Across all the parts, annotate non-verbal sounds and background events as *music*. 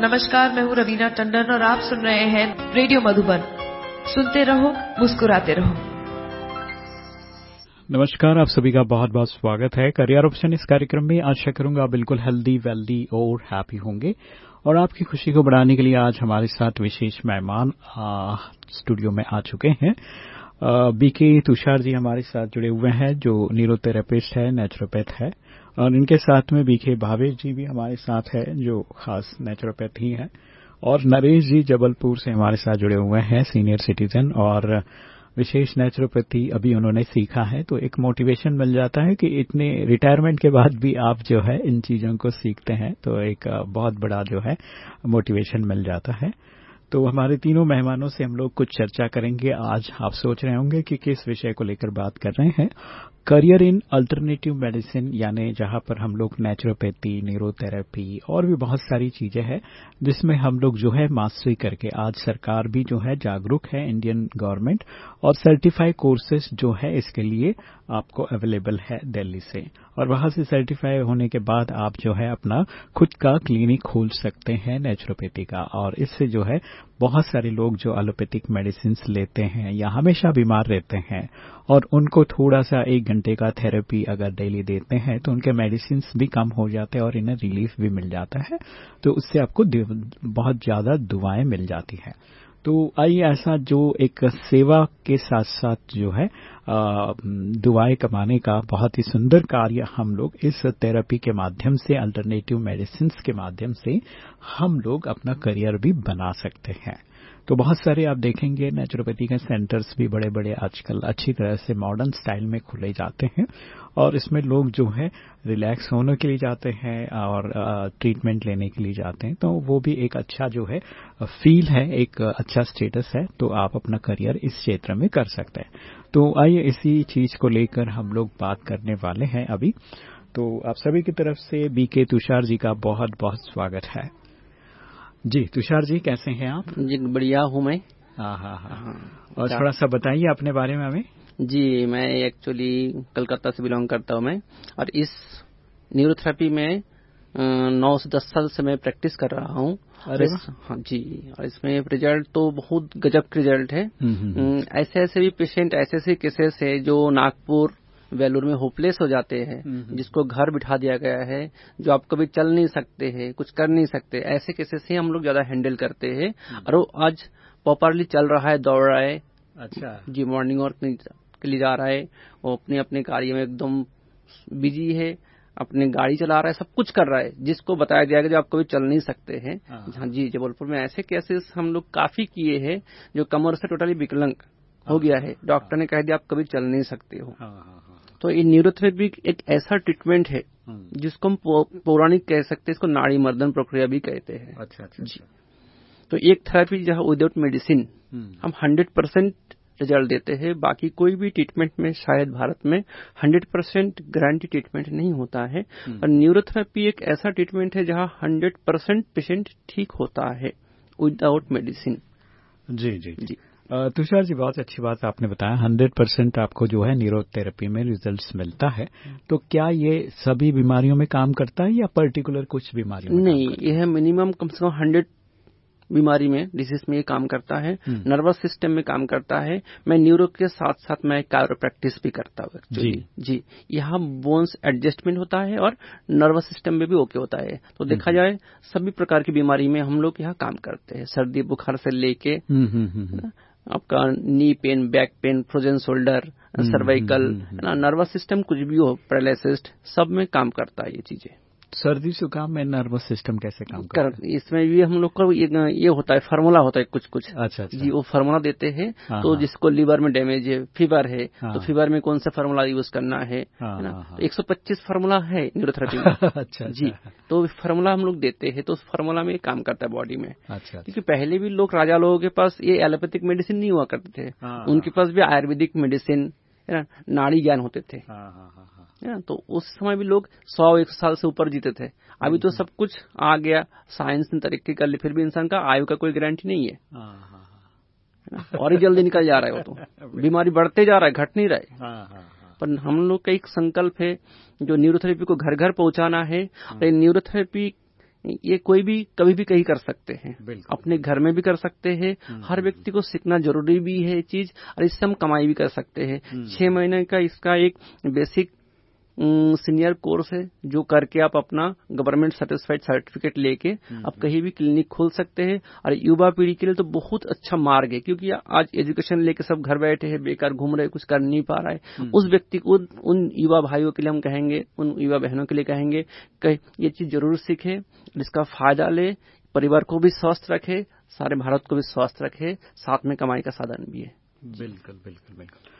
नमस्कार, मैं हूँ रवीना टंडन और आप सुन रहे हैं रेडियो मधुबन। सुनते रहो, मुस्कुराते रहो। नमस्कार, आप सभी का बहुत बहुत स्वागत है। करियर ऑप्शन इस कार्यक्रम में आशा करूँगा बिल्कुल हेल्दी वेल्दी और हैप्पी होंगे। और आपकी खुशी को बढ़ाने के लिए आज हमारे साथ विशेष मेहमान स्टूडियो में आ चुके हैं। बीके तुषार जी हमारे साथ जुड़े हुए हैं, जो न्यूरोथेरेपिस्ट है नेचुरोपैथ है। और इनके साथ में बीके भावेश जी भी हमारे साथ है, जो खास नेचुरोपैथी ही और नरेश जी जबलपुर से हमारे साथ जुड़े हुए हैं सीनियर सिटीजन और विशेष नेचुरोपैथी अभी उन्होंने सीखा है तो एक मोटिवेशन मिल जाता है कि इतने रिटायरमेंट के बाद भी आप जो है, इन चीज़ों को सीखते हैं तो एक बहुत बड़ा जो है मोटिवेशन मिल जाता है। तो हमारे तीनों मेहमानों से हम लोग कुछ चर्चा करेंगे। आज आप सोच रहे होंगे कि किस विषय को लेकर बात कर रहे हैं। करियर इन अल्टरनेटिव मेडिसिन, यानी जहाँ पर हम लोग नेचुरोपैथी न्यूरोथेरेपी और भी बहुत सारी चीज़ें हैं, जिसमें हम लोग जो है मास्टरी करके आज सरकार भी जो है जागरूक है इंडियन गवर्नमेंट और सर्टिफाई कोर्सेज जो है इसके लिए आपको अवेलेबल है दिल्ली से। और वहाँ से सर्टिफाई होने के बाद आप जो है अपना खुद का क्लिनिक खोल सकते हैं नेचुरोपैथी का। और इससे जो है बहुत सारे लोग जो एलोपैथिक मेडिसिन लेते हैं, या हमेशा बीमार रहते हैं, और उनको थोड़ा सा एक घंटे का थेरेपी अगर डेली देते हैं तो उनके मेडिसिन भी कम हो जाते हैं और इन्हें रिलीफ भी मिल जाता है। तो उससे आपको बहुत ज़्यादा दुआएँ मिल जाती हैं। तो आई ऐसा जो एक सेवा के साथ साथ जो है दुआएँ कमाने का बहुत ही सुंदर कार्य हम लोग इस थेरेपी के माध्यम से अल्टरनेटिव मेडिसिन के माध्यम से हम लोग अपना करियर भी बना सकते हैं। तो बहुत सारे आप देखेंगे नेचुरोपैथी के सेंटर्स भी बड़े बड़े आजकल अच्छी तरह से मॉडर्न स्टाइल में खुले जाते हैं और इसमें लोग जो है रिलैक्स होने के लिए जाते हैं और ट्रीटमेंट लेने के लिए जाते हैं। तो वो भी एक अच्छा जो है फील है, एक अच्छा स्टेटस है तो आप अपना करियर इस क्षेत्र में कर सकते हैं। तो आइए इसी चीज़ को लेकर हम लोग बात करने वाले हैं अभी। तो आप सभी की तरफ़ से बीके तुषार जी का बहुत बहुत स्वागत है। जी तुषार जी कैसे हैं आप? जी बढ़िया हूँ मैं। हाँ हाँ हाँ। और थोड़ा सा बताइए अपने बारे में हमें जी मैं एक्चुअली कलकत्ता से बिलोंग करता हूँ मैं। और इस न्यूरोथेरेपी में नौ से दस साल से मैं प्रैक्टिस कर रहा हूँ। अरे हाँ जी और इसमें रिज़ल्ट तो बहुत गजब के रिज़ल्ट है। ऐसे ऐसे भी पेशेंट ऐसे ऐसे केसेस है जो नागपुर वेलूर में होपलेस हो जाते हैं जिसको घर बिठा दिया गया है जो आप कभी चल नहीं सकते हैं कुछ कर नहीं सकते ऐसे केसेस ही हम लोग ज़्यादा हैंडल करते हैं। और वो आज प्रॉपरली चल रहा है दौड़ रहा है। अच्छा। जी मॉर्निंग वॉक के लिए जा रहा है वो अपने अपने कार्य में एकदम बिज़ी है अपने गाड़ी चला रहा है सब कुछ कर रहा है जिसको बताया गया जो आप कभी चल नहीं सकते हैं। हाँ। जी जबलपुर में ऐसे केसेस हम लोग काफ़ी किए हैं जो कमर से टोटली विकलंग हो गया है। डॉक्टर ने कह दिया आप कभी चल नहीं सकते हो। तो ये न्यूरोथेरेपी एक ऐसा ट्रीटमेंट है जिसको हम पौराणिक कह सकते हैं इसको नाड़ी मर्दन प्रक्रिया भी कहते हैं। अच्छा अच्छा जी। तो एक थेरेपी जहाँ विदाउट मेडिसिन हम हंड्रेड परसेंट रिज़ल्ट देते हैं बाकी कोई भी ट्रीटमेंट में शायद भारत में हंड्रेड परसेंट गारंटी ट्रीटमेंट नहीं होता है। और न्यूरोथेरेपी एक ऐसा ट्रीटमेंट है जहाँ हंड्रेड परसेंट पेशेंट ठीक होता है विदाउट मेडिसिन जी जी। जी। तुषार जी बहुत अच्छी बात आपने बताया। हंड्रेड परसेंट आपको जो है न्यूरो थेरेपी में रिजल्ट्स मिलता है। तो क्या ये सभी बीमारियों में काम करता है या पर्टिकुलर कुछ बीमारियों में नहीं यह मिनिमम कम से कम हंड्रेड बीमारी में डिज़ीज़ में ये काम करता है। नर्वस सिस्टम में काम करता है। मैं न्यूरो के साथ साथ मैं प्रैक्टिस भी करता हूँ जी। जी। यहाँ बोन्स एडजस्टमेंट होता है और नर्वस सिस्टम में भी ओके होता है। तो देखा जाए सभी प्रकार की बीमारी में हम लोग यहाँ काम करते हैं। सर्दी बुखार से लेके आपका knee pain back pain frozen shoulder cervical nervous system कुछ भी हो पैरालिसिस सब में काम करता है ये चीज़ें। सर्दी जुकाम में नर्वस सिस्टम कैसे काम कर इसमें भी हम लोग का ये होता है फार्मूला होता है कुछ कुछ। अच्छा, अच्छा। जी वो फार्मूला देते हैं तो जिसको लीवर में डैमेज है फीवर है तो फीवर में कौन सा फार्मूला यूज़ करना है एक सौ पच्चीस फार्मूला है न्यूरोथेरेपी में। *laughs* अच्छा जी तो फार्मूला हम लोग देते हैं तो उस फार्मूला में काम करता है बॉडी में। अच्छा क्योंकि पहले भी लोग राजा लोगों के पास ये एलोपैथिक मेडिसिन नहीं हुआ करते थे। उनके पास भी आयुर्वेदिक मेडिसिन है ना? नाड़ी ज्ञान होते थे। है ना? तो उस समय भी लोग सौ एक साल से ऊपर जीते थे। अभी तो सब कुछ आ गया। साइंस ने तरक्की कर ली फिर भी इंसान का आयु का कोई गारंटी नहीं है। और ही जल्दी निकल जा रहा है वो तो। *laughs* बीमारी बढ़ते जा रहा है घट नहीं रहा है। पर हम लोग का एक संकल्प है जो न्यूरोथेरेपी को घर घर पहुंचाना है। और न्यूरोथेरेपी ये कोई भी कभी भी कहीं कर सकते हैं। अपने घर में भी कर सकते हैं। हम्म, हर व्यक्ति को सीखना ज़रूरी भी है ये चीज़ और इससे हम कमाई भी कर सकते हैं। हम्म। छह महीने का इसका एक बेसिक सीनियर कोर्स है जो करके आप अपना गवर्नमेंट सेटिस्फाइड सर्टिफिकेट लेके हम्म, आप कहीं भी क्लिनिक खोल सकते हैं। और युवा पीढ़ी के लिए तो बहुत अच्छा मार्ग है क्योंकि आज एजुकेशन लेके सब घर बैठे हैं बेकार घूम रहे कुछ कर नहीं पा रहा है। हम्म। उस व्यक्ति को उन युवा भाइयों के लिए हम कहेंगे उन युवा बहनों के लिए कहेंगे कि ये चीज़ ज़रूर सीखे इसका फ़ायदा ले परिवार को भी स्वस्थ रखे सारे भारत को भी स्वस्थ रखे साथ में कमाई का साधन भी है। बिल्कुल बिल्कुल बिल्कुल।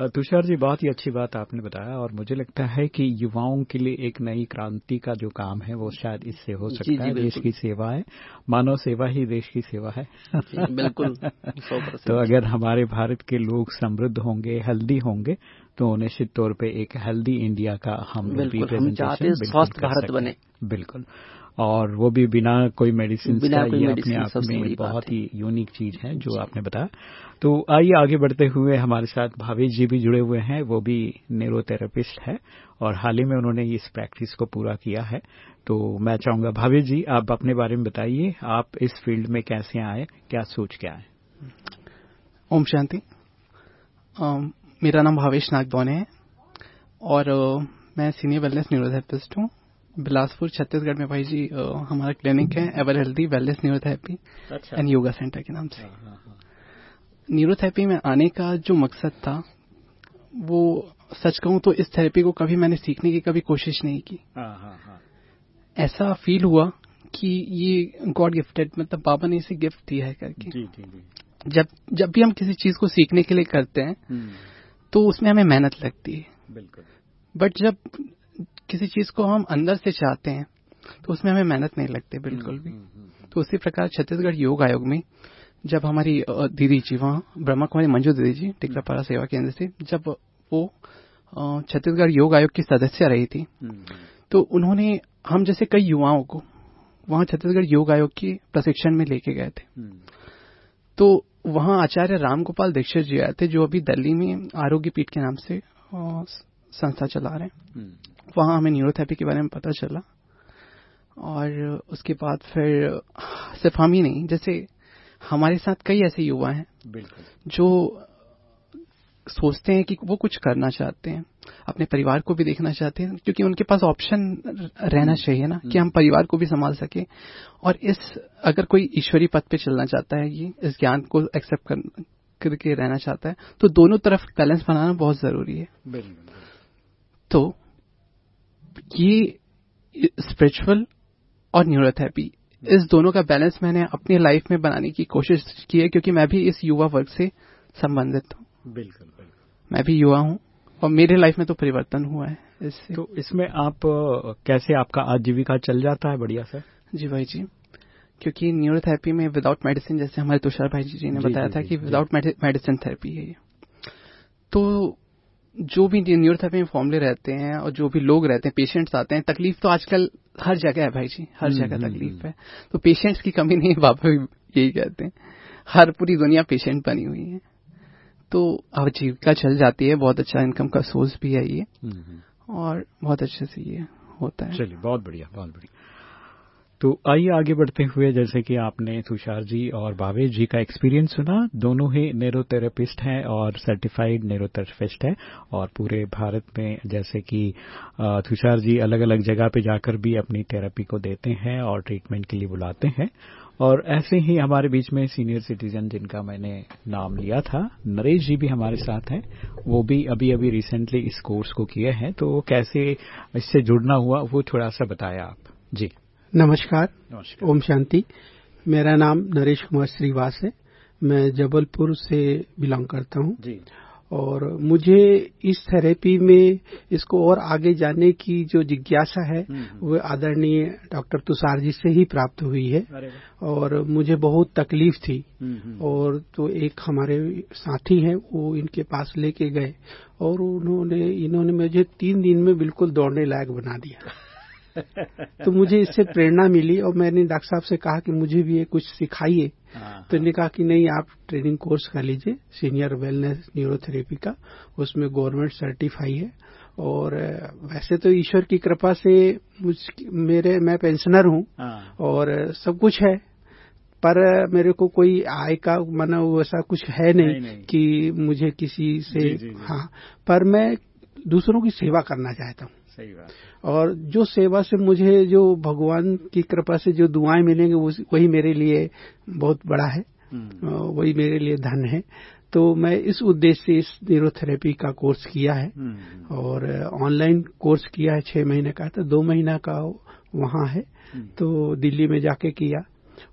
तुषार जी बहुत ही अच्छी बात आपने बताया और मुझे लगता है कि युवाओं के लिए एक नई क्रांति का जो काम है वो शायद इससे हो सकता जी, जी, है। देश की सेवा है। मानव सेवा ही देश की सेवा है। जी, बिल्कुल तो अगर हमारे भारत के लोग समृद्ध होंगे हेल्दी होंगे तो निश्चित तौर पे एक हेल्दी इंडिया का हम लोग बिल्कुल स्वस्थ भारत बने। बिल्कुल। और वो भी बिना कोई मेडिसिन बिना कोई ये अपने आप में बहुत ही। यूनिक चीज़ है जो आपने बताया। तो आइए आगे बढ़ते हुए हमारे साथ भावेश जी भी जुड़े हुए हैं वो भी न्यूरोथेरेपिस्ट है और हाल ही में उन्होंने इस प्रैक्टिस को पूरा किया है। तो मैं चाहूँगा भावेश जी आप अपने बारे में बताइए आप इस फ़ील्ड में कैसे आए क्या सोच के आए ओम शांति। मेरा नाम भावेश नागबौने है और मैं सीनियर वेलनेस न्यूरोथेरेपिस्ट हूँ। बिलासपुर छत्तीसगढ़ में भाई जी हमारा क्लिनिक है ever healthy wellness neurotherapy and yoga centre के नाम से। हाँ, न्यूरोथेरेपी में आने का जो मकसद था वो सच कहूँ तो इस थेरेपी को कभी मैंने सीखने की कभी कोशिश नहीं की। हाँ हाँ हाँ। ऐसा फील हुआ कि ये गॉड गिफ्टेड मतलब बाबा ने इसे गिफ्ट दिया है करके। जी जी जी। जब जब भी हम किसी चीज़ को सीखने के लिए करते हैं हम्म, तो उसमें हमें मेहनत लगती है। बिल्कुल। बट जब किसी चीज़ को हम अंदर से चाहते हैं तो उसमें हमें मेहनत नहीं लगती बिल्कुल भी। हम्म, हम्म, तो उसी प्रकार छत्तीसगढ़ योग आयोग में जब हमारी दीदी जी वहाँ ब्रह्मा कुमारी मंजू दीदी जी टिकरापाड़ा सेवा केंद्र से जब वो छत्तीसगढ़ योग आयोग की सदस्य रही थी हम्म, तो उन्होंने हम जैसे कई युवाओं को वहाँ छत्तीसगढ़ योग आयोग के प्रशिक्षण में लेके गए थे। हम्म, तो वहाँ आचार्य राम गोपाल दीक्षित जी आए थे जो अभी दिल्ली में आरोग्य पीठ के नाम से संस्था चला रहे हैं। हम्म, वहाँ हमें न्यूरोथेरेपी के बारे में पता चला और उसके बाद फिर सिर्फ़ हम ही नहीं जैसे हमारे साथ कई ऐसे युवा हैं जो सोचते हैं कि वो कुछ करना चाहते हैं अपने परिवार को भी देखना चाहते हैं क्योंकि उनके पास ऑप्शन रहना चाहिए ना कि हम परिवार को भी संभाल सके और इस अगर कोई ईश्वरी पथ पे चलना चाहता है ये इस ज्ञान को एक्सेप्ट कर, करके रहना चाहता है तो दोनों तरफ़ बैलेंस बनाना बहुत ज़रूरी है। बिल्कुल। तो ये स्पिरिचुअल और न्यूरोथेरेपी इस दोनों का बैलेंस मैंने अपनी लाइफ में बनाने की कोशिश की है क्योंकि मैं भी इस युवा वर्ग से संबंधित हूँ। बिल्कुल बिल्कुल। मैं भी युवा हूँ और मेरे लाइफ में तो परिवर्तन हुआ है इससे। तो इसमें आप कैसे आपका आजीविका चल जाता है बढ़िया से? जी भाई जी क्योंकि न्यूरोथेरेपी में विदाउट मेडिसिन जैसे हमारे तुषार भाई जी ने जी, बताया जी, था कि विदाउट मेडिसिन थेरेपी है ये। तो जो भी न्यूरोथेरेपी में फॉर्मले रहते हैं और जो भी लोग रहते हैं पेशेंट्स आते हैं तकलीफ़ तो आजकल हर जगह है भाई जी हर हम्म, जगह हम्म, तकलीफ़ है। तो पेशेंट्स की कमी नहीं है बाबा भी यही कहते हैं। हर पूरी दुनिया पेशेंट बनी हुई है। तो आजीविका चल जाती है बहुत अच्छा इनकम का सोर्स भी है ये। हम्म, हम्म। और बहुत अच्छे से ये होता है। चलिए बहुत बढ़िया बहुत बढ़िया। तो आइए आगे बढ़ते हुए, जैसे कि आपने तुषार जी और भावेश जी का एक्सपीरियंस सुना, दोनों ही नेरोथेरेपिस्ट हैं और सर्टिफाइड नेरोथेरेपिस्ट हैं और पूरे भारत में जैसे कि तुषार जी अलग अलग जगह पे जाकर भी अपनी थेरेपी को देते हैं और ट्रीटमेंट के लिए बुलाते हैं। और ऐसे ही हमारे बीच में सीनियर सिटीजन जिनका मैंने नाम लिया था, नरेश जी भी हमारे साथ हैं। वो भी अभी अभी रिसेंटली इस कोर्स को किए हैं तो कैसे इससे जुड़ना हुआ, वो थोड़ा सा बताया आप। जी। नमस्कार। नमस्कार। ओम शांति। मेरा नाम नरेश कुमार श्रीवास है। मैं जबलपुर से बिलोंग करता हूँ। जी। और मुझे इस थेरेपी में इसको और आगे जाने की जो जिज्ञासा है वो आदरणीय डॉक्टर तुषार जी से ही प्राप्त हुई है। और मुझे बहुत तकलीफ़ थी। और तो एक हमारे साथी हैं वो इनके पास लेके गए। और उन्होंने इन्होंने मुझे तीन दिन में बिल्कुल दौड़ने लायक बना दिया। *laughs* तो मुझे इससे प्रेरणा मिली और मैंने डॉक्टर साहब से कहा कि मुझे भी ये कुछ सिखाइए तो इन्होंने कहा कि नहीं आप ट्रेनिंग कोर्स कर लीजिए सीनियर वेलनेस न्यूरोथेरेपी का उसमें गवर्नमेंट सर्टिफाई है और वैसे तो ईश्वर की कृपा से मुझ मेरे मैं पेंशनर हूँ हाँ। और सब कुछ है पर मेरे को कोई आय का मना वैसा कुछ है नहीं, नहीं, नहीं। कि मुझे किसी से जी, जी, जी। हाँ पर मैं दूसरों की सेवा करना चाहता हूँ सही बात और जो सेवा से मुझे जो भगवान की कृपा से जो दुआएँ मिलेंगे वही मेरे लिए बहुत बड़ा है। हम्म, वही मेरे लिए धन है। तो मैं इस उद्देश्य से इस न्यूरोथेरेपी का कोर्स किया है। हम्म, और ऑनलाइन कोर्स किया है छह महीने का तो दो महीना का वहाँ है। हम्म। तो दिल्ली में जाके किया।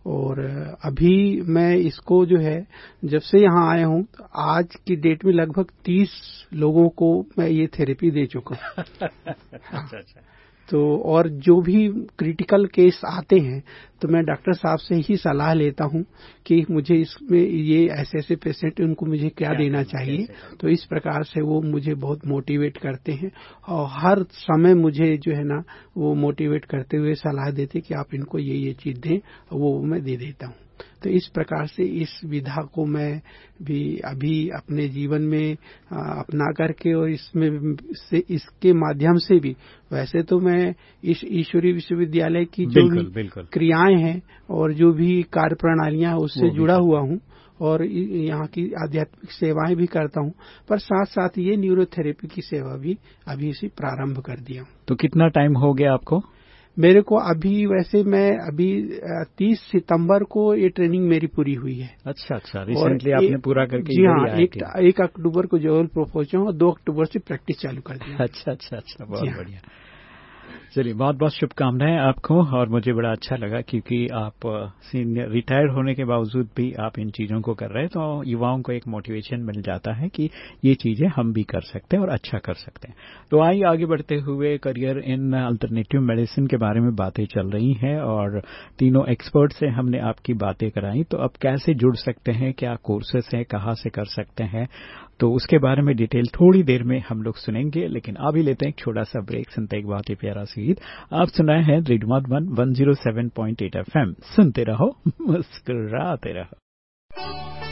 और अभी मैं इसको जो है, जब से यहाँ आया हूँ तो आज की डेट में लगभग तीस लोगों को मैं ये थेरेपी दे चुका हूँ। *laughs* अच्छा अच्छा। तो और जो भी क्रिटिकल केस आते हैं तो मैं डॉक्टर साहब से ही सलाह लेता हूँ कि मुझे इसमें ये ऐसे ऐसे पेशेंट उनको मुझे क्या क्या देना चाहिए? तो इस प्रकार से वो मुझे बहुत मोटिवेट करते हैं और हर समय मुझे जो है ना वो मोटिवेट करते हुए सलाह देते कि आप इनको ये ये चीज़ दें वो मैं दे देता हूँ। तो इस प्रकार से इस विधा को मैं भी अभी अपने जीवन में अपना करके और इसमें से इसके माध्यम से भी वैसे तो मैं इस ईश्वरी विश्वविद्यालय की जो बिल्कुल भी बिल्कुल। क्रियाएँ हैं और जो भी कार्य प्रणालियाँ हैं उससे जुड़ा हुआ हूँ और यहाँ की आध्यात्मिक सेवाएँ भी करता हूँ। पर साथ साथ ये न्यूरोथेरेपी की सेवा भी अभी से प्रारंभ कर दिया हूँ। तो कितना टाइम हो गया आपको? मेरे को अभी वैसे मैं अभी तीस सितंबर को ये ट्रेनिंग मेरी पूरी हुई है। अच्छा अच्छा। रिसेंटली आपने पूरा करके जी हाँ एक, एक अक्टूबर को जबलपुर पहुँचा हूँ और दो अक्टूबर से प्रैक्टिस चालू कर दी अच्छा अच्छा अच्छा बहुत हाँ। बढ़िया। चलिए, बहुत बहुत शुभकामनाएँ आपको और मुझे बड़ा अच्छा लगा क्योंकि आप सीनियर रिटायर्ड होने के बावजूद भी आप इन चीज़ों को कर रहे हैं तो युवाओं को एक मोटिवेशन मिल जाता है कि ये चीज़ें हम भी कर सकते हैं और अच्छा कर सकते हैं। तो आइए, आगे बढ़ते हुए करियर इन अल्टरनेटिव मेडिसिन के बारे में बातें चल रही हैं और तीनों एक्सपर्ट से हमने आपकी बातें कराई तो अब कैसे जुड़ सकते हैं, क्या कोर्सेस हैं, कहाँ से कर सकते हैं तो उसके बारे में डिटेल थोड़ी देर में हम लोग सुनेंगे, लेकिन अभी लेते हैं एक छोटा सा ब्रेक। सुनते एक बहुत ही प्यारा सीत आप सुनाए हैं रेडमोट one one zero seven point eight F M. सुनते रहो, *laughs* मुस्कुराते रहो।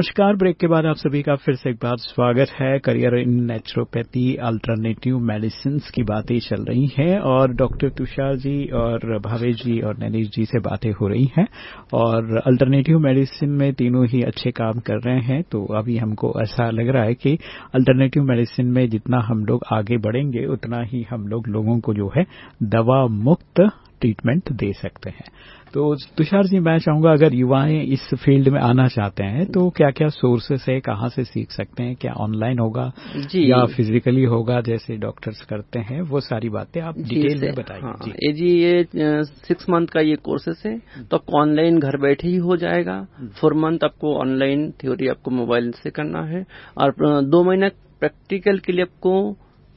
नमस्कार, ब्रेक के बाद आप सभी का फिर से एक बार स्वागत है। Career in naturopathy alternative medicine की बातें चल रही हैं और डॉक्टर तुषार जी और भावेश जी और नैनीश जी से बातें हो रही हैं और अल्टरनेटिव मेडिसिन में तीनों ही अच्छे काम कर रहे हैं तो अभी हमको ऐसा लग रहा है कि अल्टरनेटिव मेडिसिन में जितना हम लोग आगे बढ़ेंगे, उतना ही हम लोग लोगों को जो है दवा मुक्त ट्रीटमेंट दे सकते हैं। तो तुषार जी मैं चाहूँगा अगर युवाएँ इस फ़ील्ड में आना चाहते हैं तो क्या क्या सोर्सेस है कहाँ से सीख सकते हैं क्या ऑनलाइन होगा जी। या फिजिकली होगा जैसे डॉक्टर्स करते हैं वो सारी बातें आप डिटेल में बताइए। हाँ, जी। ये जी ये सिक्स मंथ का ये कोर्सेस है तो आपको ऑनलाइन घर बैठे ही हो जाएगा। फोर मंथ आपको ऑनलाइन थ्योरी आपको मोबाइल से करना है और दो महीना प्रैक्टिकल के लिए आपको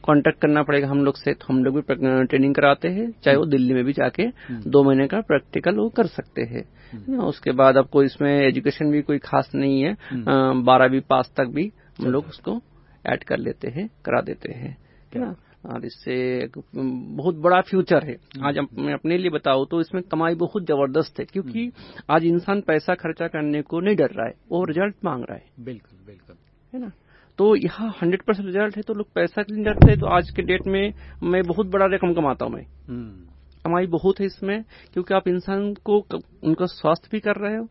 कांटेक्ट करना पड़ेगा हम लोग से तो हम लोग भी ट्रेनिंग कराते हैं चाहे वो दिल्ली में भी जाके दो महीने का प्रैक्टिकल वो कर सकते हैं। ना, उसके बाद आपको इसमें एजुकेशन भी कोई खास नहीं है। बारहवीं पास तक भी हम लोग उसको ऐड कर लेते हैं करा देते हैं। है ना और इससे बहुत बड़ा फ्यूचर है। आज मैं अपने लिए बताऊँ तो इसमें कमाई बहुत ज़बरदस्त है क्योंकि आज इंसान पैसा खर्चा करने को नहीं डर रहा है वो रिज़ल्ट मांग रहा है। बिल्कुल बिल्कुल। है ना? तो यहाँ हंड्रेड परसेंट रिज़ल्ट है तो लोग पैसा के लिए डरते हैं तो आज के डेट में मैं बहुत बड़ा रकम कमाता हूँ मैं। हम्म, कमाई बहुत है इसमें क्योंकि आप इंसान को उनका स्वास्थ्य भी कर रहे हो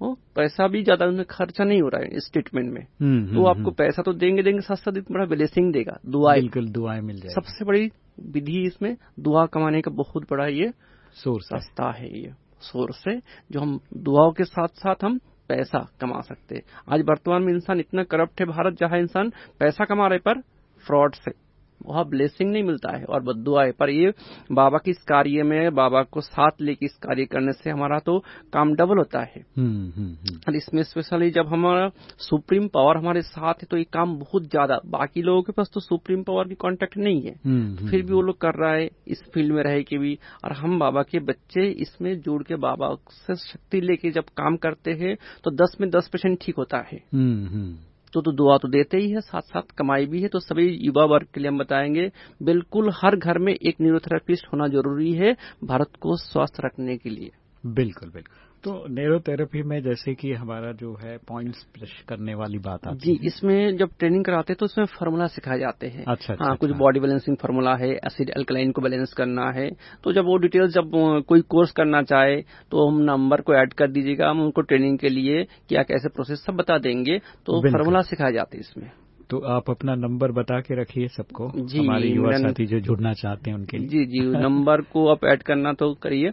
हो, पैसा भी ज़्यादा उनमें खर्चा नहीं हो रहा है इस ट्रीटमेंट में। हम्म, तो हम्म, आपको पैसा तो देंगे देंगे साथ साथ एक बड़ा ब्लेसिंग देगा दुआ बिल्कुल दुआएँ मिल जाए सबसे बड़ी विधि इसमें दुआ कमाने का बहुत बड़ा ये सोर्स रास्ता है ये सोर्स है जो हम दुआओं के साथ साथ हम पैसा कमा सकते आज वर्तमान में इंसान इतना करप्ट है, भारत जहाँ इंसान पैसा कमा रहे पर फ्रॉड से। वहाँ ब्लेसिंग नहीं मिलता है और बदुआ है। पर ये बाबा की इस कार्य में बाबा को साथ लेके इस कार्य करने से हमारा तो काम डबल होता है। हम्म, हम्म, हम्म, और इसमें स्पेशली जब हमारा सुप्रीम पावर हमारे साथ है तो ये काम बहुत ज़्यादा। बाकी लोगों के पास तो सुप्रीम पावर की कॉन्टेक्ट नहीं है। हम्म, फिर भी वो लोग कर रहा है इस फ़ील्ड में रह के भी। और हम बाबा के बच्चे इसमें जुड़ के बाबा से शक्ति लेके जब काम करते हैं तो दस में दस परसेंट ठीक होता है। हम्म, हम्म, तो तो दुआ तो देते ही है साथ साथ कमाई भी है तो सभी युवा वर्ग के लिए हम बताएँगे, बिल्कुल हर घर में एक न्यूरोथेरापिस्ट होना ज़रूरी है, भारत को स्वस्थ रखने के लिए। बिल्कुल बिल्कुल। तो नेरोथेरेपी में जैसे कि हमारा जो है पॉइंट्स प्रेस करने वाली बात आती जी इसमें जब ट्रेनिंग कराते हैं तो उसमें फार्मूला सिखाए जाते हैं। अच्छा, अच्छा, हाँ कुछ अच्छा। बॉडी बैलेंसिंग फार्मूला है एसिड अल्कलाइन को बैलेंस करना है। तो जब वो डिटेल्स जब कोई कोर्स करना चाहे तो हम नंबर को ऐड कर दीजिएगा। हम उनको ट्रेनिंग के लिए क्या कैसे प्रोसेस सब बता देंगे। तो फार्मूला सिखाए जाते हैं इसमें। तो आप अपना नंबर बता के रखिए सबको जी, हमारे युवा साथी जो जुड़ना चाहते हैं उनके लिए जी जी *laughs* नंबर को आप ऐड करना तो करिए।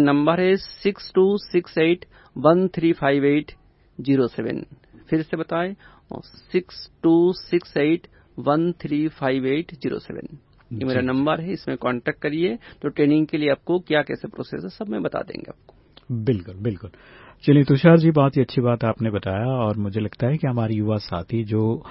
नंबर है six two six eight one three five eight zero seven. फिर से बताएँ six two six eight one three five eight zero seven. ये मेरा नंबर है इसमें कांटेक्ट करिए तो ट्रेनिंग के लिए आपको क्या कैसे प्रोसेस है सब मैं बता देंगे आपको। बिल्कुल बिल्कुल। चलिए, तुषार जी, बहुत ही अच्छी बात आपने बताया और मुझे लगता है कि हमारे युवा साथी जो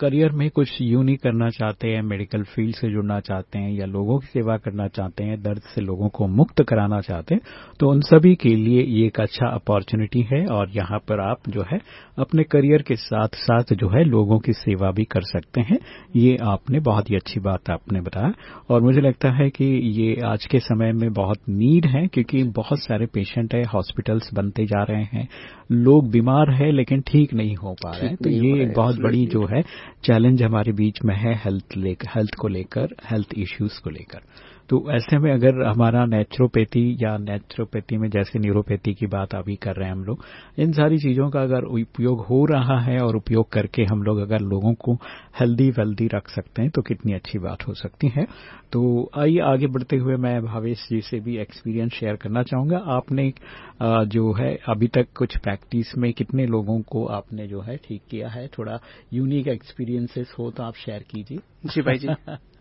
करियर में कुछ यूनिक करना चाहते हैं मेडिकल फ़ील्ड से जुड़ना चाहते हैं या लोगों की सेवा करना चाहते हैं दर्द से लोगों को मुक्त कराना चाहते हैं तो उन सभी के लिए ये एक अच्छा अपॉर्चुनिटी है और यहाँ पर आप जो है अपने करियर के साथ साथ जो है लोगों की सेवा भी कर सकते हैं। ये आपने बहुत ही अच्छी बात आपने बताया और मुझे लगता है कि ये आज के समय में बहुत नीड है क्योंकि बहुत सारे पेशेंट है हॉस्पिटल्स बनते जा रहे हैं। लोग बीमार है लेकिन ठीक नहीं हो पा रहे हैं। तो ये एक बहुत बड़ी जो है चैलेंज हमारे बीच में है हेल्थ हेल्थ को लेकर हेल्थ इश्यूज़ को लेकर। तो ऐसे में अगर हमारा नेचुरोपैथी या नेचुरोपैथी में जैसे न्यूरोपैथी की बात अभी कर रहे हैं हम लोग इन सारी चीज़ों का अगर उपयोग हो रहा है और उपयोग करके हम लोग अगर लोगों को हेल्दी वेल्दी रख सकते हैं तो कितनी अच्छी बात हो सकती है। तो आइए आगे बढ़ते हुए मैं भावेश जी से भी एक्सपीरियंस शेयर करना चाहूँगा। आपने जो है अभी तक कुछ प्रैक्टिस में कितने लोगों को आपने जो है ठीक किया है? थोड़ा यूनिक एक्सपीरियंसेस हो तो आप शेयर कीजिए। जी भाई जी। *laughs*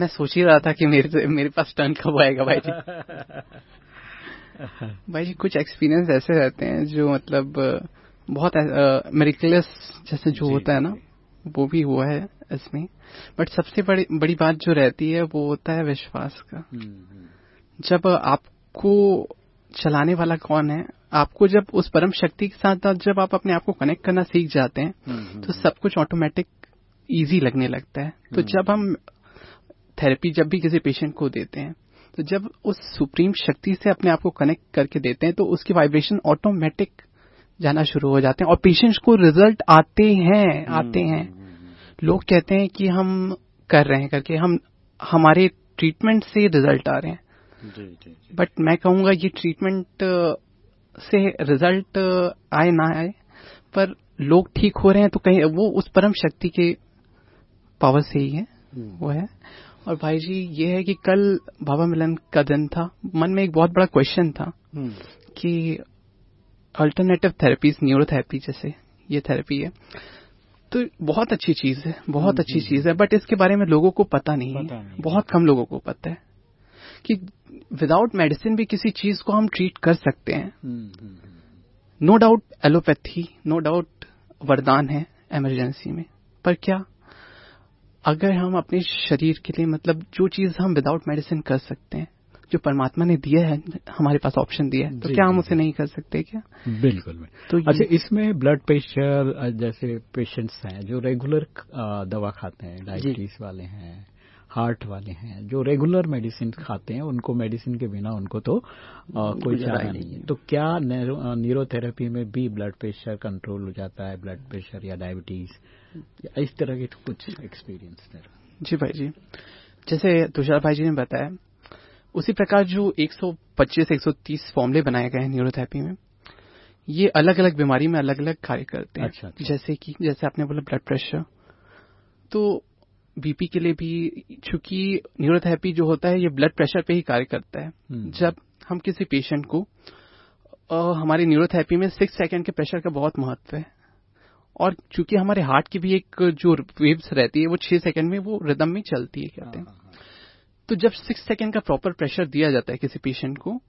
मैं सोच ही रहा था कि मेरे मेरे पास टर्न कब आएगा भाई जी। *laughs* भाई जी कुछ एक्सपीरियंस ऐसे रहते हैं जो मतलब बहुत मेरिकुलस जैसे जो होता है ना वो भी हुआ है इसमें। बट सबसे बड़ी बड़ी बात जो रहती है वो होता है विश्वास का। जब आपको चलाने वाला कौन है आपको जब उस परम शक्ति के साथ जब आप अपने आप को कनेक्ट करना सीख जाते हैं तो सब कुछ ऑटोमेटिक इजी लगने लगता है। तो जब हम थेरेपी जब भी किसी पेशेंट को देते हैं तो जब उस सुप्रीम शक्ति से अपने आप को कनेक्ट करके देते हैं तो उसकी वाइब्रेशन ऑटोमेटिक जाना शुरू हो जाते हैं। और पेशेंट्स को रिज़ल्ट आते हैं आते हैं। लोग कहते हैं कि हम कर रहे हैं करके हम हमारे ट्रीटमेंट से रिज़ल्ट आ रहे हैं। बट मैं कहूँगा ये ट्रीटमेंट से रिज़ल्ट आए ना आए पर लोग ठीक हो रहे हैं तो कहीं वो उस परम शक्ति के पावर से ही है वो है। और भाई जी ये है कि कल बाबा मिलन का दिन था। मन में एक बहुत बड़ा क्वेश्चन था कि अल्टरनेटिव थेरेपीज न्यूरोथेरेपी जैसे ये थेरेपी है। तो बहुत अच्छी चीज़ है बहुत अच्छी चीज़ है बट इसके बारे में लोगों को पता नहीं है। नहीं। बहुत कम लोगों को पता है कि विदाउट मेडिसिन भी किसी चीज़ को हम ट्रीट कर सकते हैं। No doubt allopathy no doubt वरदान है इमरजेंसी में। पर क्या अगर हम अपने शरीर के लिए मतलब जो चीज़ हम विदाउट मेडिसिन कर सकते हैं जो परमात्मा ने दिया है हमारे पास ऑप्शन दिया है तो क्या हम उसे नहीं कर सकते क्या? बिल्कुल तो अच्छा इसमें ब्लड प्रेशर जैसे पेशेंट्स हैं जो रेगुलर दवा खाते हैं डायबिटीज़ वाले हैं हार्ट वाले हैं जो रेगुलर मेडिसिन खाते हैं उनको मेडिसिन के बिना उनको तो आ, कोई चारा नहीं है। तो क्या न्यूरोथेरेपी में भी ब्लड प्रेशर कंट्रोल हो जाता है ब्लड प्रेशर या डायबिटीज़ इस तरह के कुछ एक्सपीरियंस जी भाई जी। जैसे तुषार भाई जी ने बताया उसी प्रकार जो 125-130 फॉर्मूले बनाए गए हैं न्यूरोथेरेपी में ये अलग अलग बीमारी में अलग अलग कार्य करते हैं। अच्छा, अच्छा। जैसे कि जैसे आपने बोला ब्लड प्रेशर तो बीपी के लिए भी चूँकि न्यूरोथेरेपी जो होता है ये ब्लड प्रेशर पे ही कार्य करता है। जब हम किसी पेशेंट को आ, हमारी न्यूरोथेरेपी में सिक्स सेकेंड के प्रेशर का बहुत महत्व है। और चूँकि हमारे हार्ट की भी एक जो वेव्स रहती है वो छह सेकंड में वो रिदम में चलती है कहते हैं। तो जब सिक्स सेकंड का प्रॉपर प्रेशर दिया जाता है किसी पेशेंट को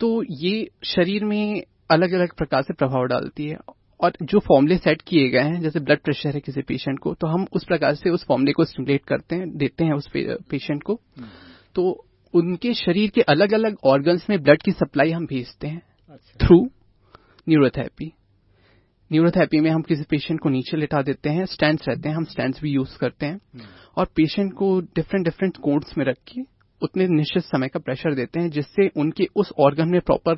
तो ये शरीर में अलग अलग प्रकार से प्रभाव डालती है। और जो फॉर्मूले सेट किए गए हैं जैसे ब्लड प्रेशर है किसी पेशेंट को तो हम उस प्रकार से उस फॉर्मूले को स्टिमुलेट करते हैं देते हैं उस पेशेंट को। तो उनके शरीर के अलग अलग ऑर्गन्स में ब्लड की सप्लाई हम भेजते हैं थ्रू न्यूरोथेरेपी न्यूरोथेरेपी में हम किसी पेशेंट को नीचे लिटा देते हैं स्टैंड्स रहते हैं हम स्टैंड्स भी यूज़ करते हैं और पेशेंट को डिफरेंट डिफरेंट कोड्स में रख के उतने निश्चित समय का प्रेशर देते हैं जिससे उनके उस ऑर्गन में प्रॉपर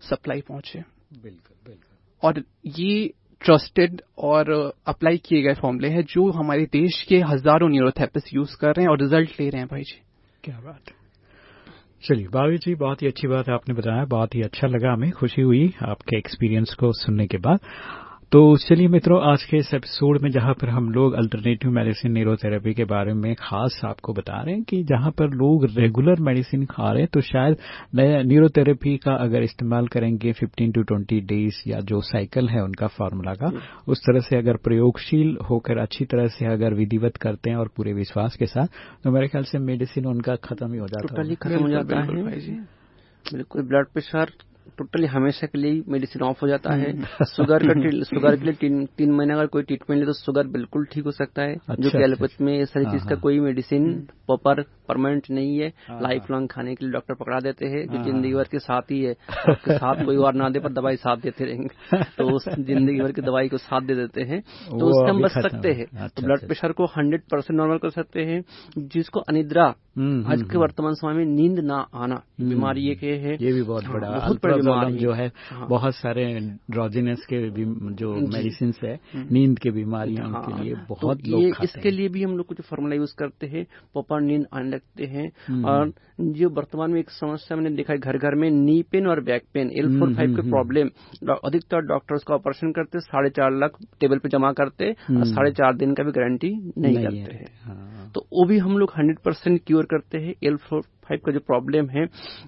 सप्लाई पहुँचे। बिल्कुल बिल्कुल। और ये ट्रस्टेड और अप्लाई किए गए फॉर्मूले हैं जो हमारे देश के हज़ारों न्यूरोथेरेपिस्ट यूज़ कर रहे हैं और रिज़ल्ट ले रहे हैं भाई जी। क्या बात। चलिए भाभी जी बहुत ही अच्छी बात आपने बताया बहुत ही अच्छा लगा हमें खुशी हुई आपके एक्सपीरियंस को सुनने के बाद। तो चलिए मित्रों आज के इस एपिसोड में जहाँ पर हम लोग अल्टरनेटिव मेडिसिन न्यूरोथेरेपी के बारे में खास आपको बता रहे हैं कि जहाँ पर लोग रेगुलर मेडिसिन खा रहे हैं तो शायद न्यूरोथेरेपी का अगर इस्तेमाल करेंगे 15 टू 20 डेज़ या जो साइकिल है उनका फार्मूला का उस तरह से अगर प्रयोगशील होकर अच्छी तरह से अगर विधिवत करते हैं और पूरे विश्वास के साथ तो मेरे ख्याल से मेडिसिन उनका खत्म ही हो जाता है टोटली खत्म हो जाता है। बिल्कुल ब्लड प्रेशर टोटली हमेशा के लिए मेडिसिन ऑफ़ हो जाता है शुगर का शुगर के लिए तीन, तीन महीने अगर कोई ट्रीटमेंट ले तो शुगर बिल्कुल ठीक हो सकता है अच्छा, जो कि अच्छा। एलोपैथ में सारी हाँ, चीज़ का हाँ। कोई मेडिसिन प्रॉपर परमानेंट नहीं है हाँ, लाइफ लॉन्ग खाने के लिए डॉक्टर पकड़ा देते हैं जो हाँ, ज़िंदगी हाँ। भर के साथ ही है आपके साथ कोई और ना दे पर दवाई साथ देते रहेंगे तो उस ज़िंदगी भर की दवाई को साथ दे देते हैं तो उससे हम बच सकते हैं अच्छा, तो ब्लड अच्छा। प्रेशर को हंड्रेड परसेंट नॉर्मल कर सकते हैं जिसको अनिद्रा हम्म, आज हम्म, के वर्तमान समय में नींद ना आना हम्म। बीमारी एक है ये भी बहुत हाँ, बड़ा बहुत बड़ी अल्ट्रा जो है हाँ। बहुत सारे ड्रोजिनस के भी- जो मेडिसिन है हम्म। नींद की बीमारियाँ हाँ, उनके लिए तो बहुत ये लोग खाते इसके हैं लिए भी हम लोग कुछ फॉर्मूला यूज़ करते हैं प्रॉपर नींद आने लगते हैं हम्म। और जो वर्तमान में एक समस्या मैंने देखा है घर घर में नी पेन और back pain L four hmm, five hmm, के प्रॉब्लम अधिकतर डॉक्टर्स का ऑपरेशन करते साढ़े चार लाख टेबल पे जमा करते हम्म। और साढ़े चार दिन का भी गारंटी नहीं, करते है। हैं हाँ। तो वो भी हम लोग हंड्रेड परसेंट क्योर करते हैं। एल फोर फाइव का जो प्रॉब्लम है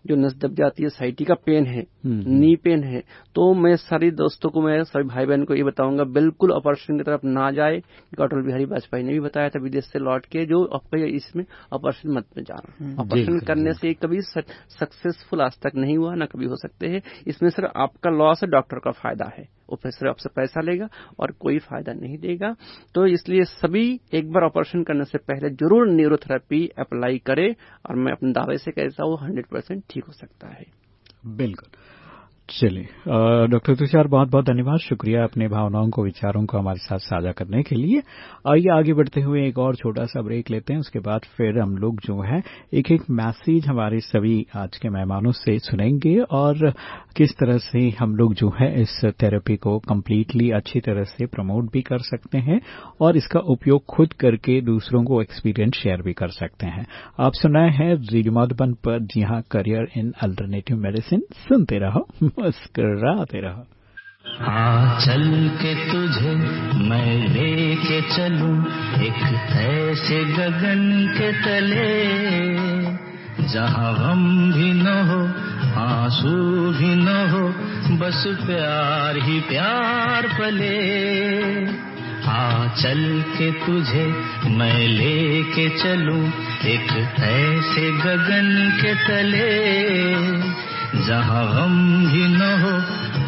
जो नस दब जाती है साइटी का पेन है हम्म। नी पेन है। तो मैं सारी दोस्तों को मैं सभी भाई बहन को ये बताऊँगा बिल्कुल ऑपरेशन की तरफ़ ना जाए। क्योंकि अटल बिहारी वाजपेयी ने भी बताया था विदेश से लौट के जो आपका इसमें ऑपरेशन मत में जाना। ऑपरेशन करने से कभी सक्सेसफुल आज तक नहीं हुआ ना कभी हो सकते हैं। इसमें सिर्फ़ आपका लॉस है डॉक्टर का फ़ायदा है। सिर्फ़ आपसे पैसा लेगा और कोई फ़ायदा नहीं देगा। तो इसलिए सभी एक बार ऑपरेशन करने से पहले ज़रूर न्यूरोथेरेपी अप्लाई करें और मैं अपने दावे से कहता हूँ हंड्रेड परसेंट ठीक हो सकता है। बिल्कुल। चलिए डॉक्टर तुषार, बहुत बहुत धन्यवाद। शुक्रिया अपने भावनाओं को, विचारों को हमारे साथ साझा करने के लिए। आइए आगे बढ़ते हुए एक और छोटा सा ब्रेक लेते हैं, उसके बाद फिर हम लोग जो है एक एक मैसेज हमारे सभी आज के मेहमानों से सुनेंगे और किस तरह से हम लोग जो है, इस थेरेपी को कम्प्लीटली अच्छी तरह से प्रमोट भी कर सकते हैं और इसका उपयोग खुद करके दूसरों को एक्सपीरियंस शेयर भी कर सकते हैं। आप सुनाए हैं रेडियो पर, जी हाँ करियर इन अल्टरनेटिव मेडिसिन सुनते रहो। मुस्कराते रहो। चल के तुझे मैं लेके चलूँ एक ऐसे गगन के तले, जहाँ गम भी न हो, आँसू भी न हो, बस प्यार ही प्यार पले। आ, चल के तुझे मैं लेके चलूँ एक ऐसे गगन के तले जहाँ हम भी न हो,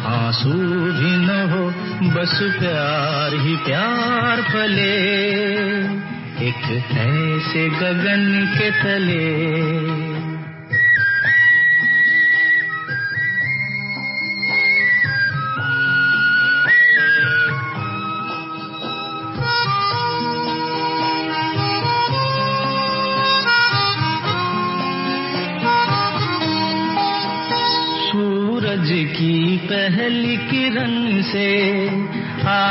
आँसू भी न हो, बस प्यार ही प्यार फले। एक ऐसे गगन के तले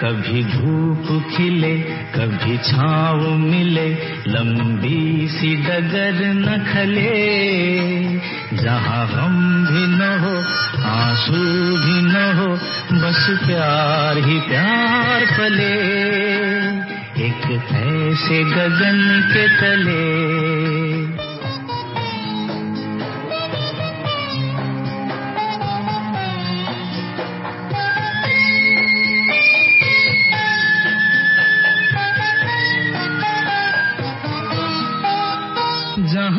कभी धूप खिले, कभी छाँव मिले, लंबी सी डगर न खले। जहाँ गम भी न हो, आँसू भी न हो, बस प्यार ही प्यार पले। एक ऐसे गगन के तले।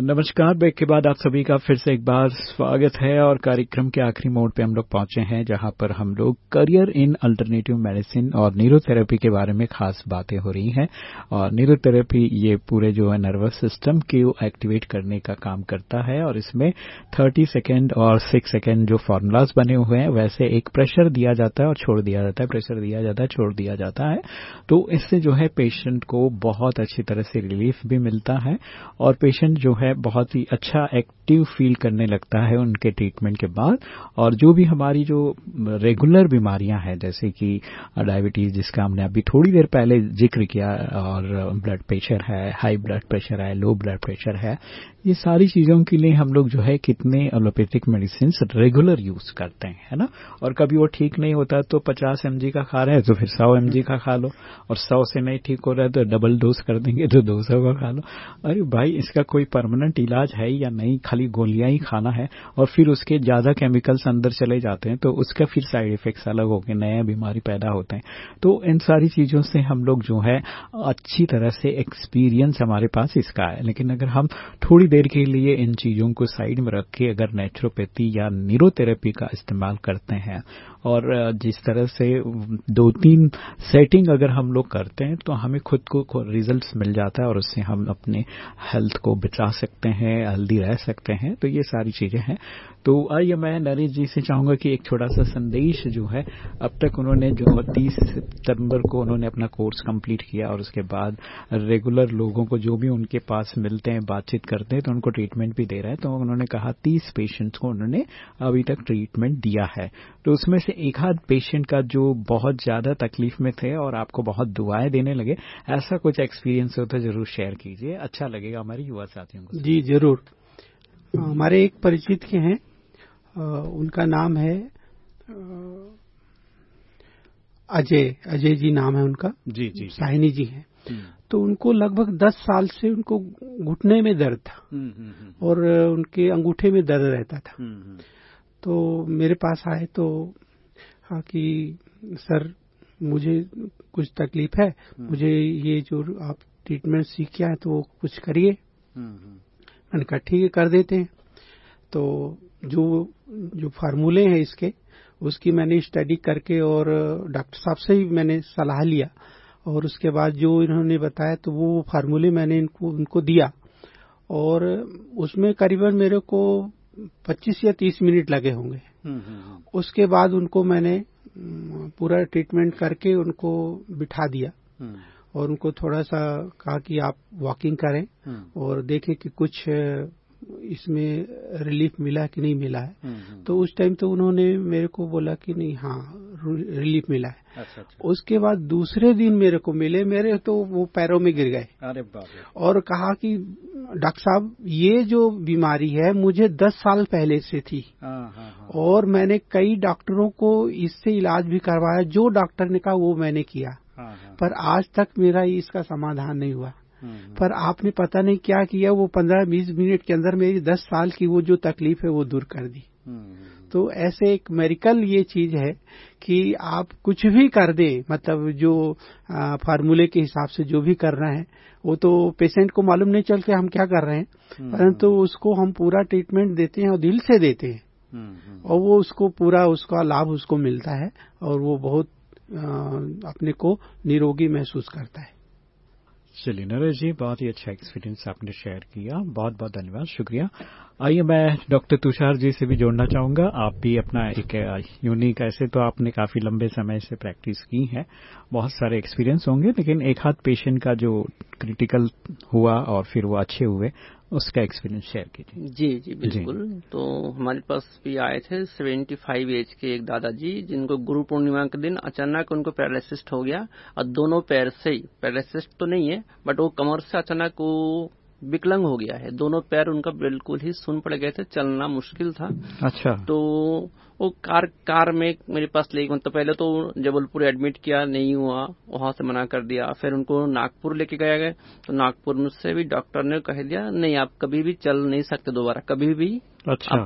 नमस्कार, ब्रेक के बाद आप सभी का फिर से एक बार स्वागत है और कार्यक्रम के आखिरी मोड पे हम लोग पहुँचे हैं, जहाँ पर हम लोग करियर इन अल्टरनेटिव मेडिसिन और न्यूरोथेरेपी के बारे में खास बातें हो रही हैं। और न्यूरोथेरेपी, ये पूरे जो है नर्वस सिस्टम को एक्टिवेट करने का काम करता है और इसमें 30 सेकेंड और सिक्स सेकेंड जो फार्मूलाज बने हुए हैं, वैसे एक प्रेशर दिया जाता है और छोड़ दिया जाता है, प्रेशर दिया जाता है, छोड़ दिया जाता है। तो इससे जो है पेशेंट को बहुत अच्छी तरह से रिलीफ भी मिलता है और पेशेंट जो है बहुत ही अच्छा एक्टिव फील करने लगता है उनके ट्रीटमेंट के बाद। और जो भी हमारी जो रेगुलर बीमारियाँ हैं, जैसे कि डायबिटीज़ जिसका हमने अभी थोड़ी देर पहले ज़िक्र किया, और ब्लड प्रेशर है हाई ब्लड प्रेशर है लो ब्लड प्रेशर है ये सारी चीज़ों के लिए हम लोग जो है कितने एलोपैथिक मेडिसिन रेगुलर यूज़ करते हैं, है ना? और कभी वो ठीक नहीं होता तो 50 एम का खा रहे हैं तो फिर 100 एम का खा लो। और 100 से नहीं ठीक हो रहा है तो डबल डोज कर देंगे तो 200 का खा लो। अरे भाई, इसका कोई परमानेंट इलाज है या नहीं? खाली गोलियाँ ही खाना है और फिर उसके ज़्यादा केमिकल्स अंदर चले जाते हैं तो उसका फिर साइड इफेक्ट्स अलग होकर नया बीमारी पैदा होते हैं। तो इन सारी चीज़ों से हम लोग जो है अच्छी तरह से एक्सपीरियंस हमारे पास इसका है। लेकिन अगर हम थोड़ी देर के लिए इन चीज़ों को साइड में रख के अगर नेचुरोपैथी या न्यूरोथेरेपी का इस्तेमाल करते हैं और जिस तरह से दो तीन सेटिंग अगर हम लोग करते हैं तो हमें खुद को रिजल्ट्स मिल जाता है और उससे हम अपने हेल्थ को बचा सकते हैं हेल्दी रह सकते हैं तो ये सारी चीज़ें हैं। तो आइए मैं नरेश जी से चाहूँगा कि एक छोटा सा संदेश जो है, अब तक उन्होंने जो तीस सितंबर को उन्होंने अपना कोर्स कंप्लीट किया और उसके बाद रेगुलर लोगों को जो भी उनके पास मिलते हैं, बातचीत करते हैं तो उनको ट्रीटमेंट भी दे रहे हैं तो उन्होंने कहा तीस पेशेंट्स को उन्होंने अभी तक ट्रीटमेंट दिया है। तो उसमें से एक आध पेशेंट का जो बहुत ज़्यादा तकलीफ़ में थे और आपको बहुत दुआएँ देने लगे ऐसा कुछ एक्सपीरियंस हो तो ज़रूर शेयर कीजिए। अच्छा लगेगा हमारे युवा साथियों को जी ज़रूर। हमारे एक परिचित के हैं। उनका नाम है अजय अजय जी नाम है उनका। जी जी साहिनी जी हैं। तो उनको लगभग दस साल से उनको घुटने में दर्द था और उनके अंगूठे में दर्द रहता था। तो मेरे पास आए तो हाँ कि सर मुझे कुछ तकलीफ़ है मुझे ये जो आप ट्रीटमेंट सीख के आए तो वो कुछ करिए। मैंने कहा ठीक है कर देते हैं। तो जो जो फार्मूले हैं इसके उसकी मैंने स्टडी करके और डॉक्टर साहब से ही मैंने सलाह लिया। और उसके बाद जो इन्होंने बताया तो वो फार्मूले मैंने इनको उनको दिया। और उसमें करीबन मेरे को 25 या 30 मिनट लगे होंगे। उसके बाद उनको मैंने पूरा ट्रीटमेंट करके उनको बिठा दिया। और उनको थोड़ा सा कहा कि आप वॉकिंग करें और देखें कि कुछ इसमें रिलीफ मिला कि नहीं मिला है। तो उस टाइम तो उन्होंने मेरे को बोला कि नहीं हाँ रिलीफ मिला है। अच्छा अच्छा। उसके बाद दूसरे दिन मेरे को मिले मेरे तो वो पैरों में गिर गए। अरे और कहा कि डॉक्टर साहब ये जो बीमारी है मुझे दस साल पहले से थी। हाँ हाँ हाँ। और मैंने कई डॉक्टरों को इससे इलाज भी करवाया जो डॉक्टर ने कहा वो मैंने किया। हाँ हाँ। पर आज तक मेरा इसका समाधान नहीं हुआ। हम्म, पर आपने पता नहीं क्या किया वो पंद्रह बीस मिनट के अंदर मेरी दस साल की वो जो तकलीफ़ है वो दूर कर दी। हम्म, तो ऐसे एक मेडिकल ये चीज़ है कि आप कुछ भी कर दें मतलब जो फार्मूले के हिसाब से जो भी करना है वो तो पेशेंट को मालूम नहीं चल के हम क्या कर रहे हैं। परंतु उसको हम पूरा ट्रीटमेंट देते हैं और दिल से देते हैं। हम्म, हम्म, और वो उसको पूरा उसका लाभ उसको मिलता है और वो बहुत आ, अपने को निरोगी महसूस करता है। चलिए नरेश जी बहुत ही अच्छा एक्सपीरियंस आपने शेयर किया। बहुत बहुत धन्यवाद। शुक्रिया। आइए मैं डॉक्टर तुषार जी से भी जोड़ना चाहूँगा। आप भी अपना एक यूनिक ऐसे तो आपने काफ़ी लंबे समय से प्रैक्टिस की है। बहुत सारे एक्सपीरियंस होंगे लेकिन एक हाथ पेशेंट का जो क्रिटिकल हुआ और फिर वो अच्छे हुए उसका एक्सपीरियंस शेयर कीजिए। जी जी बिल्कुल। तो हमारे पास भी आए थे 75 एज के एक दादाजी जिनको गुरु पूर्णिमा के दिन अचानक उनको पैरालिसिस हो गया। और दोनों पैर से ही पैरालिसिस तो नहीं है बट वो कमर से अचानक वो विकलंग हो गया है। दोनों पैर उनका बिल्कुल ही सुन पड़ गए थे चलना मुश्किल था। अच्छा। तो वो कार कार में मेरे पास ले मतलब पहले तो जबलपुर एडमिट किया नहीं हुआ वहाँ से मना कर दिया। फिर उनको नागपुर लेके गया गए तो नागपुर में से भी डॉक्टर ने कह दिया नहीं आप कभी भी चल नहीं सकते दोबारा। कभी भी अच्छा।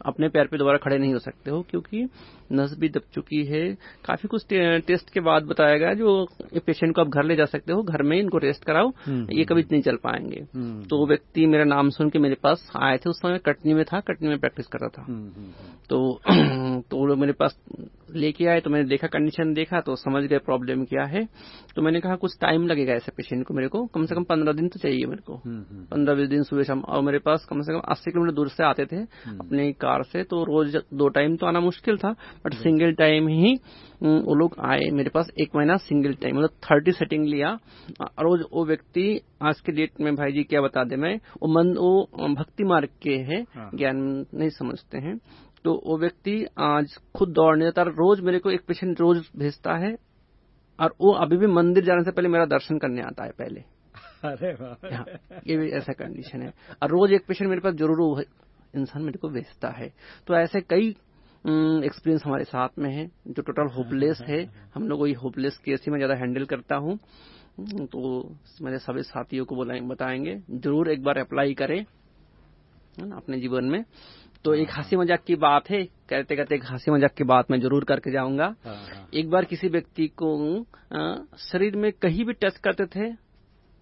अपने पैर पे दोबारा खड़े नहीं हो सकते हो क्योंकि नस भी दब चुकी है। काफ़ी कुछ टे, टेस्ट के बाद बताया गया जो पेशेंट को आप घर ले जा सकते हो घर में इनको रेस्ट कराओ ये कभी नहीं चल पाएँगे। हम्म, तो वो व्यक्ति मेरा नाम सुन के मेरे पास आए थे उस समय कटनी में था कटनी में प्रैक्टिस कर रहा था। हम्म, हम्म, हम्म, तो तो वो लोग मेरे पास लेके आए तो मैंने देखा कंडीशन देखा तो समझ गए प्रॉब्लम क्या है। तो मैंने कहा कुछ टाइम लगेगा ऐसे पेशेंट को मेरे को कम से कम पंद्रह दिन तो चाहिए मेरे को। हम्म, हम्म, पंद्रह बीस दिन सुबह शाम और मेरे पास कम से कम अस्सी किलोमीटर दूर से आते थे अपनी कार से तो रोज दो टाइम तो आना मुश्किल था बट सिंगल टाइम ही वो लोग आए मेरे पास एक महीना सिंगल टाइम मतलब थर्टी सेटिंग लिया। और रोज वो व्यक्ति आज के डेट में भाई जी क्या बता दे मैं वो मन वो भक्ति मार्ग के है हाँ। ज्ञान नहीं समझते हैं। तो वो व्यक्ति आज खुद दौड़ने जाता है रोज मेरे को एक पेशेंट रोज भेजता है और वो अभी भी मंदिर जाने से पहले मेरा दर्शन करने आता है पहले। अरे हाँ, ये भी ऐसा कंडीशन है। और रोज एक पेशेंट मेरे पास ज़रूर इंसान मेरे को भेजता है। तो ऐसे कई एक्सपीरियंस हमारे साथ में है जो टोटल होपलेस है हम लोग वही होपलेस केस ही मैं ज़्यादा हैंडल करता हूँ। हम्म, तो मेरे सभी साथियों को बताएँगे। ज़रूर एक बार अप्लाई करें है ना, अपने जीवन में। तो एक हँसी मज़ाक की बात है कहते कहते एक हँसी मज़ाक की बात मैं ज़रूर करके जाऊँगा। हाँ, हाँ, एक बार किसी व्यक्ति को शरीर में कहीं भी टच करते थे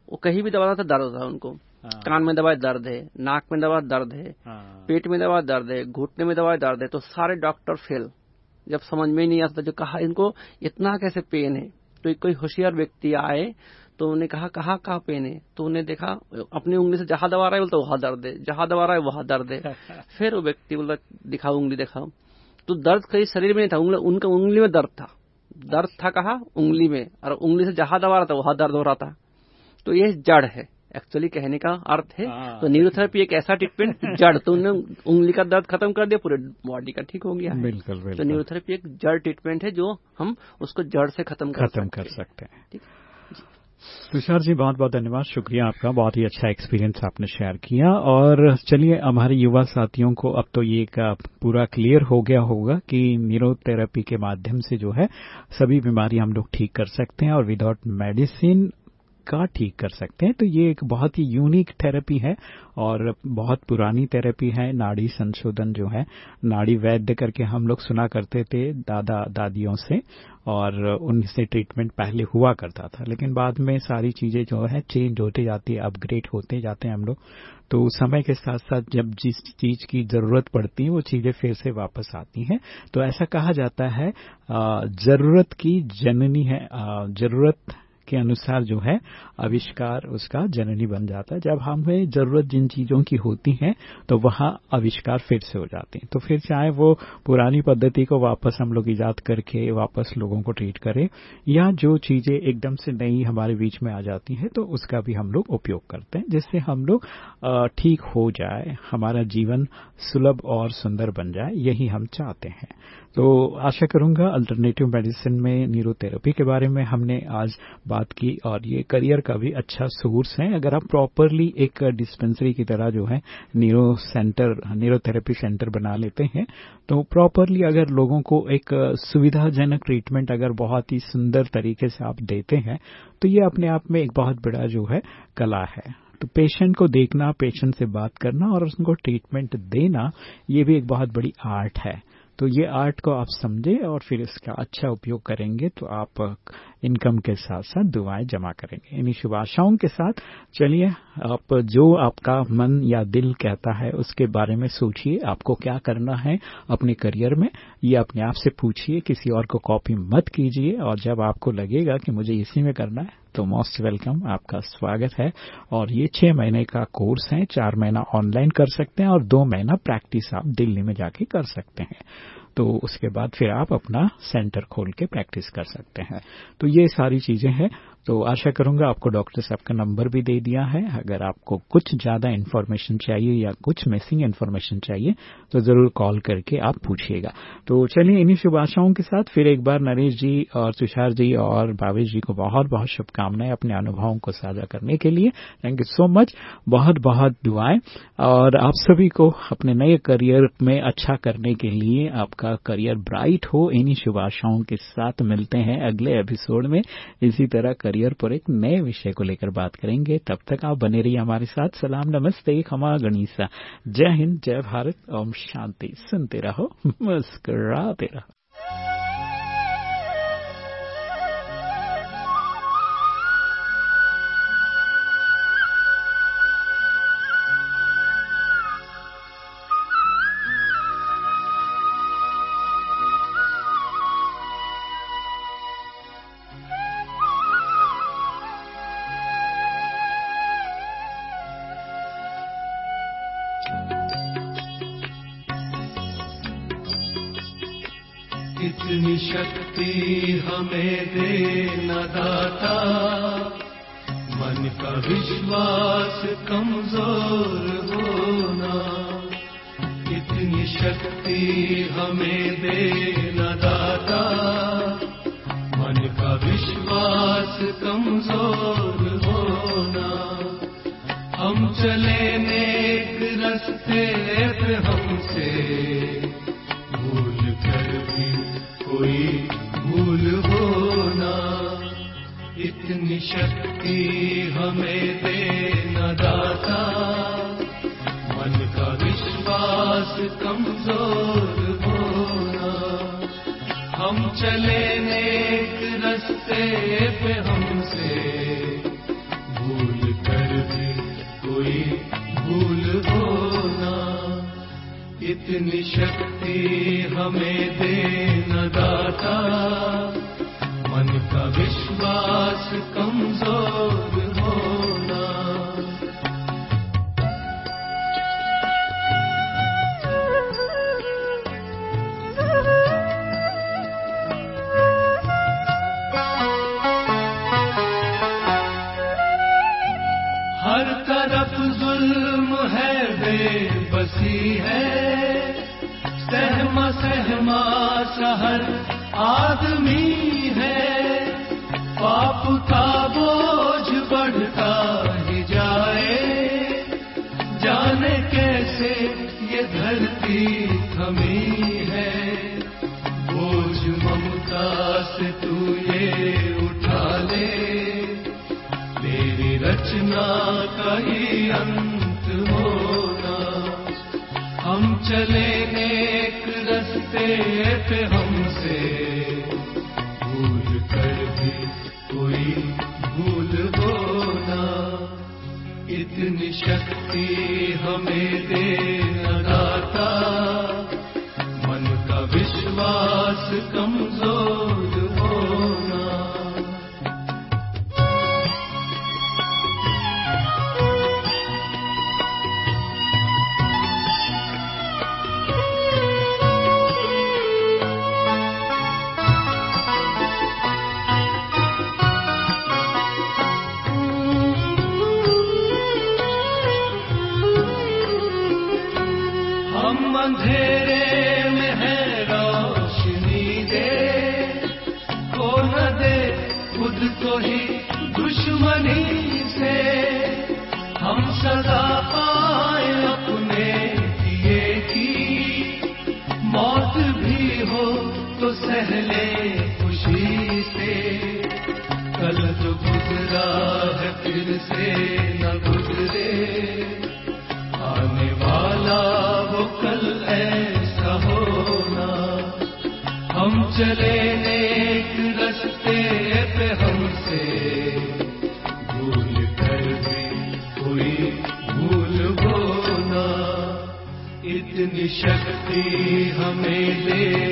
वो कहीं भी दबाता था दर्द था उनको। हाँ, कान में दबाए दर्द है नाक में दबाए दर्द है हाँ, पेट में दबाए दर्द है घुटने में दबाए दर्द है तो सारे डॉक्टर फेल। जब समझ में नहीं आता जो कहा इनको इतना कैसे पेन है? तो कोई होशियार व्यक्ति आए तो उन्हें कहा कहा कहा पेन है? तो उन्हें देखा अपनी उंगली से जहाँ दबा रहा है बोलता वहाँ दर्द है। जहाँ दबा रहा है वहाँ दर्द है। *laughs* फिर वो व्यक्ति बोला दिखाओ उंगली दिखाओ। तो दर्द कहीं शरीर में नहीं था उंगली उनका उंगली में दर्द था। दर्द था कहा? उंगली में। और उंगली से जहाँ दबा रहा था वहाँ दर्द हो रहा था। तो ये जड़ है। एक्चुअली कहने का अर्थ है। हाँ। तो न्यूरोथेरेपी एक ऐसा ट्रीटमेंट जड़ तो उन्होंने उंगली का दर्द खत्म कर दिया पूरे बॉडी का ठीक हो गया है। बिल्कुल तो बिल्कुल। न्यूरोथेरेपी एक जड़ ट्रीटमेंट है जो हम उसको जड़ से खत्म कर खत्म कर सकते हैं। ठीक। तुषार जी बहुत बहुत धन्यवाद। शुक्रिया आपका बहुत ही अच्छा एक्सपीरियंस आपने शेयर किया। और चलिए हमारे युवा साथियों को अब तो ये का पूरा क्लियर हो गया होगा कि न्यूरोथेरेपी के माध्यम से जो है सभी बीमारी हम लोग ठीक कर सकते हैं और विदाउट मेडिसिन का ठीक कर सकते हैं। तो ये एक बहुत ही यूनिक थेरेपी है और बहुत पुरानी थेरेपी है। नाड़ी संशोधन जो है, नाड़ी वैद्य करके हम लोग सुना करते थे दादा दादियों से और उनसे ट्रीटमेंट पहले हुआ करता था। लेकिन बाद में सारी चीज़ें जो है चेंज होते जाती है अपग्रेड होते जाते हैं हम लोग। तो समय के साथ साथ जब जिस चीज़ की ज़रूरत पड़ती है, वो चीज़ें फिर से वापस आती हैं। तो ऐसा कहा जाता है ज़रूरत की जननी है ज़रूरत के अनुसार जो है, आविष्कार उसका जननी बन जाता है। जब हमें ज़रूरत जिन चीज़ों की होती है तो वहाँ आविष्कार फिर से हो जाते हैं। तो फिर चाहे वो पुरानी पद्धति को वापस हम लोग ईजाद करके वापस लोगों को ट्रीट करें, या जो चीज़ें एकदम से नई हमारे बीच में आ जाती है तो उसका भी हम लोग उपयोग करते हैं, जिससे हम लोग ठीक हो जाए, हमारा जीवन सुलभ और सुंदर बन जाए, यही हम चाहते हैं। तो आशा करूँगा अल्टरनेटिव मेडिसिन में न्यूरोथेरेपी के बारे में हमने आज बात की और ये करियर का भी अच्छा सोर्स है। अगर आप प्रॉपरली एक डिस्पेंसरी की तरह जो है न्यूरो सेंटर न्यूरोथेरेपी सेंटर बना लेते हैं तो प्रॉपरली अगर लोगों को एक सुविधाजनक ट्रीटमेंट अगर बहुत ही सुंदर तरीके से आप देते हैं तो ये अपने आप में एक बहुत बड़ा जो है कला है। तो पेशेंट को देखना पेशेंट से बात करना और उनको ट्रीटमेंट देना, ये भी एक बहुत बड़ी आर्ट है। तो ये आर्ट को आप समझे और फिर इसका अच्छा उपयोग करेंगे तो आप इनकम के साथ साथ दुआएँ जमा करेंगे। इन्हीं शुभ आशाओं के साथ चलिए, आप जो आपका मन या दिल कहता है उसके बारे में सोचिए, आपको क्या करना है अपने करियर में, ये अपने आप से पूछिए, किसी और को कॉपी मत कीजिए और जब आपको लगेगा कि मुझे इसी में करना है तो मोस्ट वेलकम आपका स्वागत है। और ये छह महीने का कोर्स है, चार महीना ऑनलाइन कर सकते हैं और दो महीना प्रैक्टिस आप दिल्ली में जाके कर सकते हैं। तो उसके बाद फिर आप अपना सेंटर खोल के प्रैक्टिस कर सकते हैं। तो ये सारी चीज़ें हैं। तो आशा करूँगा आपको डॉक्टर साहब का नंबर भी दे दिया है। अगर आपको कुछ ज़्यादा इन्फॉर्मेशन चाहिए या कुछ मिसिंग इन्फॉर्मेशन चाहिए तो ज़रूर कॉल करके आप पूछिएगा। तो चलिए, इन्हीं शुभ आशाओं के साथ फिर एक बार नरेश जी और तुषार जी और भावेश जी को बहुत बहुत शुभकामनाएँ अपने अनुभवों को साझा करने के लिए। थैंक यू सो मच बहुत बहुत दुआएँ। और आप सभी को अपने नए करियर में अच्छा करने के लिए आपका करियर ब्राइट हो, इन्हीं शुभ आशाओं के साथ मिलते हैं अगले एपिसोड में। इसी तरह करियर पर एक नए विषय को लेकर बात करेंगे। तब तक आप बने रहिए हमारे साथ। सलाम, नमस्ते, खमा गणिसा जय हिंद, जय भारत। ओम शांति। सुनते रहो, *laughs* मुस्कुराते रहो। शक्ति हमें दे। चले नेक रस्ते पे हमसे। भूल कर भी कोई भूल होना इतनी शक्ति हमें दे न दाता। धरती थमी है। बोझ ममता से तू ये उठा ले। तेरी रचना का ही अंत होना। हम चले नेक रस्ते पे हमसे। भूल कर भी कोई भूल होना। इतनी शक्ति हमें दे न दाता आने वाला होना। हम चले पे हमसे। भूल कर भी भूल होना। इतनी शक्ति हमें ले